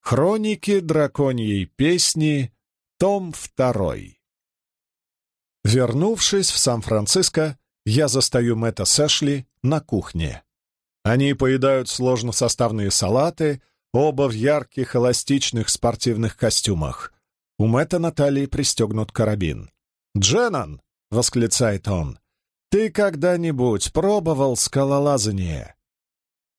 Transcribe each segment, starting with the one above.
Хроники драконьей песни, том 2. Вернувшись в Сан-Франциско, я застаю Мэтта с Эшли на кухне. Они поедают сложносоставные салаты, оба в ярких эластичных спортивных костюмах. У Мэтта на талии пристегнут карабин. «Дженнон!» — восклицает он. «Ты когда-нибудь пробовал скалолазание?»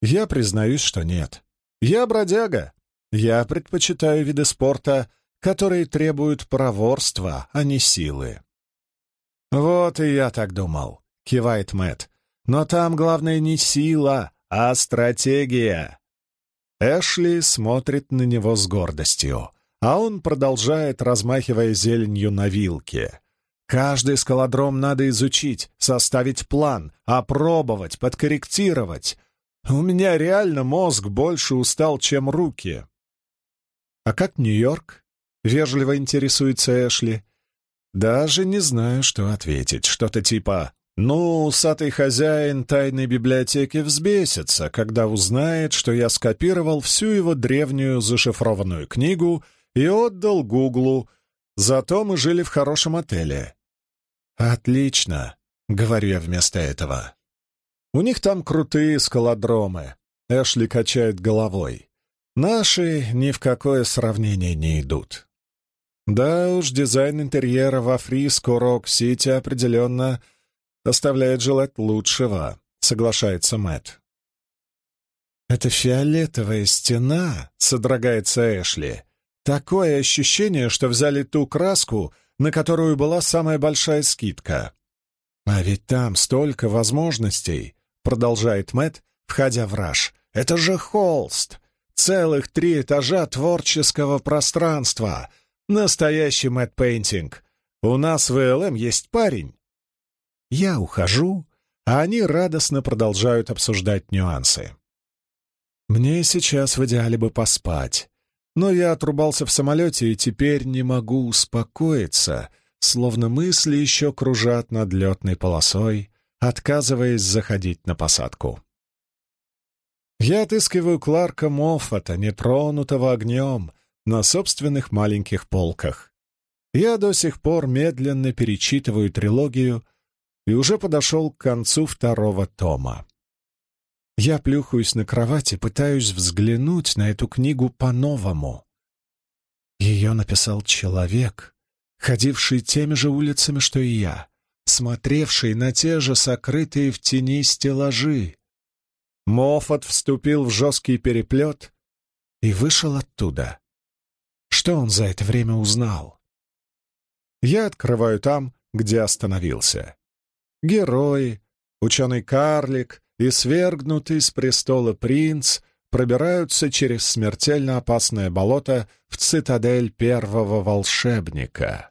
Я признаюсь, что нет. Я бродяга. Я предпочитаю виды спорта, которые требуют проворства, а не силы. «Вот и я так думал», — кивает Мэт. «Но там главное не сила, а стратегия». Эшли смотрит на него с гордостью, а он продолжает, размахивая зеленью на вилке. Каждый скалодром надо изучить, составить план, опробовать, подкорректировать. У меня реально мозг больше устал, чем руки. «А как Нью-Йорк?» — вежливо интересуется Эшли. «Даже не знаю, что ответить. Что-то типа «Ну, усатый хозяин тайной библиотеки взбесится, когда узнает, что я скопировал всю его древнюю зашифрованную книгу и отдал Гуглу, зато мы жили в хорошем отеле». «Отлично», — говорю я вместо этого. «У них там крутые скалодромы», — Эшли качает головой. Наши ни в какое сравнение не идут. Да уж, дизайн интерьера во Фриско Рок-Сити определенно оставляет желать лучшего, соглашается Мэтт. «Это фиолетовая стена», — содрогается Эшли. «Такое ощущение, что взяли ту краску, на которую была самая большая скидка». «А ведь там столько возможностей», — продолжает Мэтт, входя в раж. «Это же холст! Целых три этажа творческого пространства. Настоящий мэтт-пейнтинг. У нас в ИЛМ есть парень. Я ухожу, а они радостно продолжают обсуждать нюансы. Мне сейчас в идеале бы поспать, но я отрубался в самолете и теперь не могу успокоиться, словно мысли еще кружат над летной полосой, отказываясь заходить на посадку. Я отыскиваю Кларка Моффата, нетронутого огнем, на собственных маленьких полках. Я до сих пор медленно перечитываю трилогию и уже подошел к концу второго тома. Я плюхаюсь на кровати, пытаюсь взглянуть на эту книгу по-новому. Ее написал человек, ходивший теми же улицами, что и я, смотревший на те же сокрытые в тени стеллажи, Моффат вступил в жесткий переплет и вышел оттуда. Что он за это время узнал? Я открываю там, где остановился. Герои, ученый-карлик и свергнутый с престола принц пробираются через смертельно опасное болото в цитадель первого волшебника.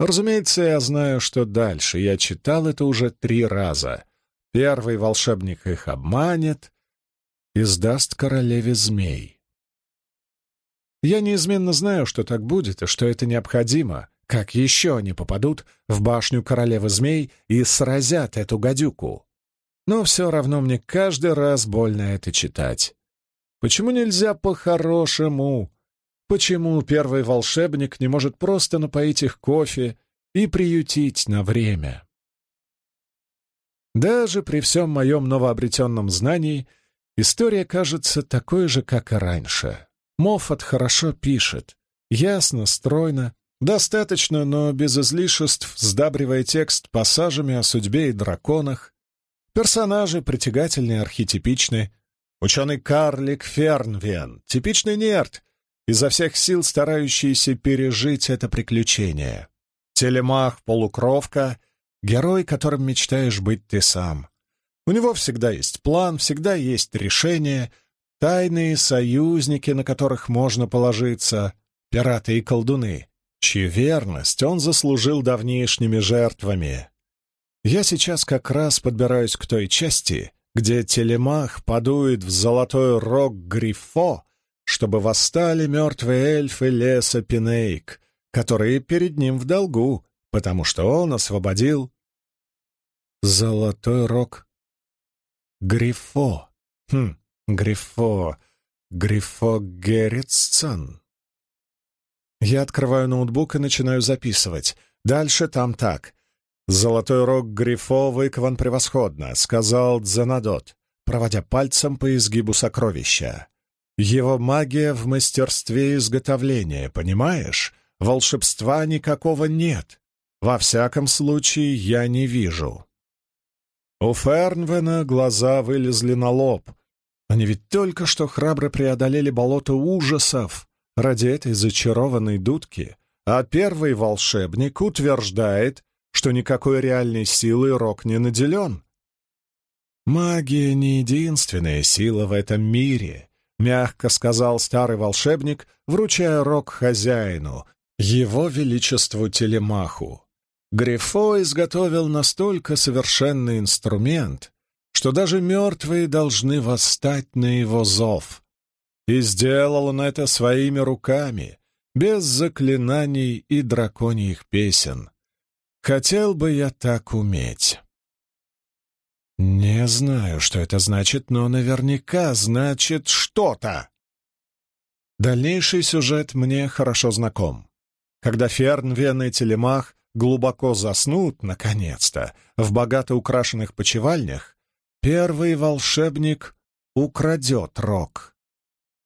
Разумеется, я знаю, что дальше. Я читал это уже три раза — Первый волшебник их обманет и сдаст королеве змей. Я неизменно знаю, что так будет и что это необходимо. Как еще они попадут в башню королевы змей и сразят эту гадюку? Но все равно мне каждый раз больно это читать. Почему нельзя по-хорошему? Почему первый волшебник не может просто напоить их кофе и приютить на время? Даже при всем моем новообретенном знании история кажется такой же, как и раньше. Моффат хорошо пишет, ясно, стройно, достаточно, но без излишеств, сдабривая текст пассажами о судьбе и драконах. Персонажи притягательные, архетипичны. Ученый-карлик Фернвен, типичный нерд, изо всех сил старающийся пережить это приключение. Телемах-полукровка Герой, которым мечтаешь быть ты сам. У него всегда есть план, всегда есть решение, тайные союзники, на которых можно положиться, пираты и колдуны, чью верность он заслужил давнишними жертвами. Я сейчас как раз подбираюсь к той части, где телемах подует в золотой рог Грифо, чтобы восстали мертвые эльфы леса Пинейк, которые перед ним в долгу, потому что он освободил Золотой рог. Грифо. Хм, Грифо. Грифо Герритсон. Я открываю ноутбук и начинаю записывать. Дальше там так. «Золотой рог Грифо выкован превосходно», — сказал Дзенадот, проводя пальцем по изгибу сокровища. «Его магия в мастерстве изготовления, понимаешь? Волшебства никакого нет. Во всяком случае, я не вижу». У Фернвена глаза вылезли на лоб. Они ведь только что храбро преодолели болото ужасов ради этой зачарованной дудки, а первый волшебник утверждает, что никакой реальной силой Рок не наделен. «Магия не единственная сила в этом мире», — мягко сказал старый волшебник, вручая Рок хозяину, его величеству Телемаху. Грифо изготовил настолько совершенный инструмент, что даже мертвые должны восстать на его зов. И сделал он это своими руками, без заклинаний и драконьих песен. Хотел бы я так уметь. Не знаю, что это значит, но наверняка значит что-то. Дальнейший сюжет мне хорошо знаком. Когда Ферн, Вен и Телемах глубоко заснут, наконец-то, в богато украшенных почевальнях, первый волшебник украдет рог.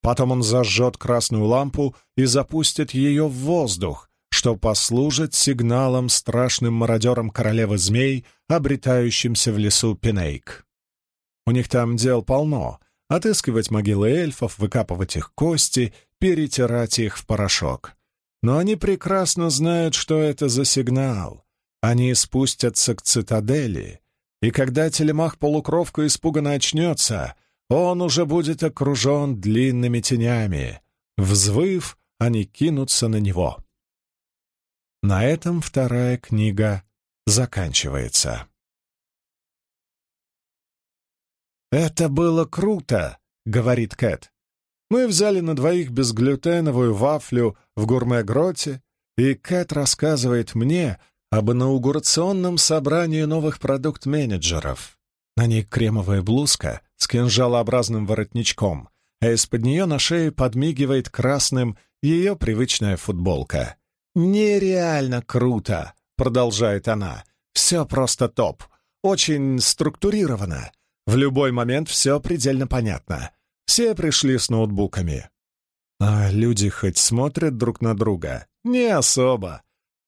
Потом он зажжет красную лампу и запустит ее в воздух, что послужит сигналом страшным мародерам королевы змей, обретающимся в лесу Пинейк. У них там дел полно — отыскивать могилы эльфов, выкапывать их кости, перетирать их в порошок. Но они прекрасно знают, что это за сигнал. Они спустятся к цитадели, и когда телемах-полукровка испуганно очнется, он уже будет окружен длинными тенями. Взвыв, они кинутся на него. На этом вторая книга заканчивается. «Это было круто», — говорит Кэт. «Мы взяли на двоих безглютеновую вафлю в гурме-гроте, и Кэт рассказывает мне об инаугурационном собрании новых продукт-менеджеров. На ней кремовая блузка с кинжалообразным воротничком, а из-под нее на шее подмигивает красным ее привычная футболка. «Нереально круто!» — продолжает она. «Все просто топ. Очень структурировано. В любой момент все предельно понятно. Все пришли с ноутбуками. А люди хоть смотрят друг на друга? Не особо.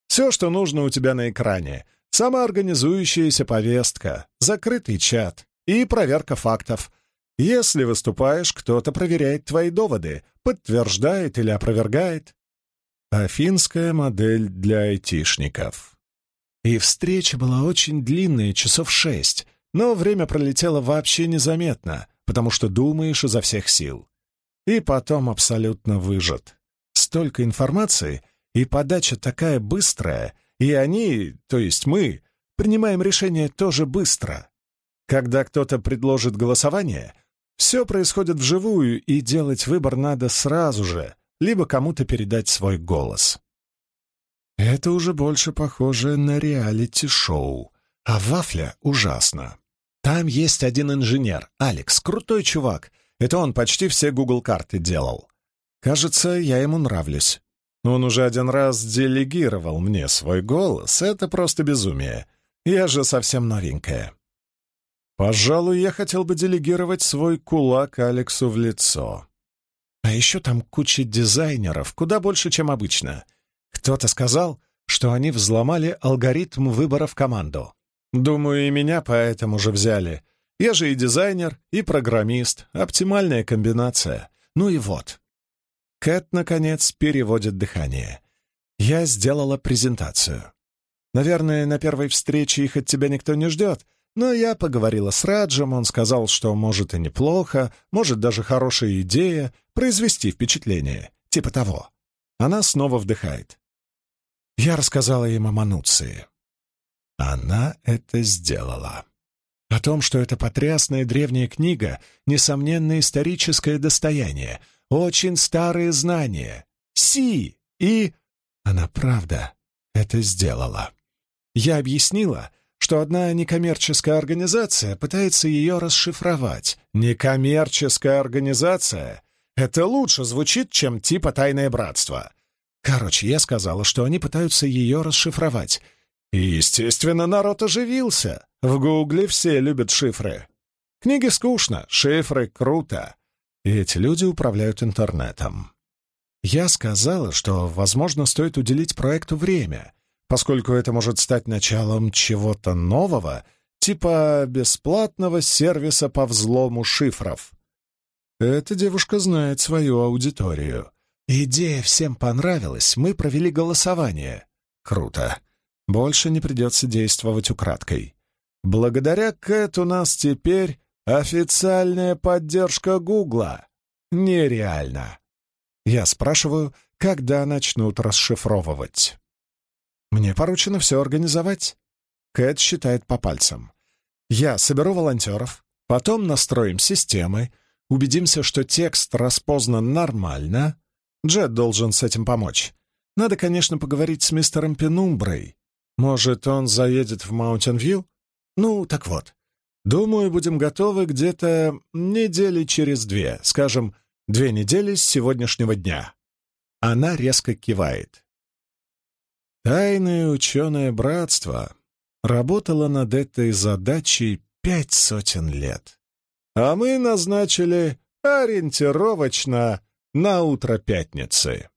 Все, что нужно у тебя на экране. Самоорганизующаяся повестка, закрытый чат и проверка фактов. Если выступаешь, кто-то проверяет твои доводы, подтверждает или опровергает. Афинская модель для айтишников. И встреча была очень длинная, часов шесть, но время пролетело вообще незаметно, потому что думаешь изо всех сил. И потом абсолютно выжат. Столько информации, и подача такая быстрая, и они, то есть мы, принимаем решение тоже быстро. Когда кто-то предложит голосование, все происходит вживую, и делать выбор надо сразу же, либо кому-то передать свой голос. Это уже больше похоже на реалити-шоу, а вафля ужасно. Там есть один инженер, Алекс, крутой чувак. Это он почти все Google карты делал. Кажется, я ему нравлюсь. Он уже один раз делегировал мне свой голос. Это просто безумие. Я же совсем новенькая. Пожалуй, я хотел бы делегировать свой кулак Алексу в лицо. А еще там куча дизайнеров, куда больше, чем обычно. Кто-то сказал, что они взломали алгоритм выбора в команду. Думаю, и меня поэтому же взяли. Я же и дизайнер, и программист. Оптимальная комбинация. Ну и вот. Кэт, наконец, переводит дыхание. Я сделала презентацию. Наверное, на первой встрече их от тебя никто не ждет, но я поговорила с Раджем, он сказал, что может и неплохо, может даже хорошая идея произвести впечатление, типа того. Она снова вдыхает. Я рассказала им о Мануции. Она это сделала. О том, что это потрясная древняя книга, несомненно, историческое достояние, очень старые знания. Си! И... Она правда это сделала. Я объяснила, что одна некоммерческая организация пытается ее расшифровать. Некоммерческая организация Это лучше звучит, чем типа «Тайное братство». Короче, я сказала, что они пытаются ее расшифровать. И, естественно, народ оживился. В Гугле все любят шифры. Книги скучно, шифры круто. И эти люди управляют интернетом. Я сказала, что, возможно, стоит уделить проекту время, поскольку это может стать началом чего-то нового, типа бесплатного сервиса по взлому шифров. Эта девушка знает свою аудиторию. Идея всем понравилась, мы провели голосование. Круто. Больше не придется действовать украдкой. Благодаря Кэт у нас теперь официальная поддержка Гугла. Нереально. Я спрашиваю, когда начнут расшифровывать. Мне поручено все организовать. Кэт считает по пальцам. Я соберу волонтеров, потом настроим системы, убедимся, что текст распознан нормально. Джет должен с этим помочь. Надо, конечно, поговорить с мистером Пенумброй. Может, он заедет в Маунтин-Вью? Ну, так вот. Думаю, будем готовы где-то недели через две, скажем, Две недели с сегодняшнего дня. Она резко кивает. Тайное ученое братство работало над этой задачей пять сотен лет. А мы назначили ориентировочно на утро пятницы.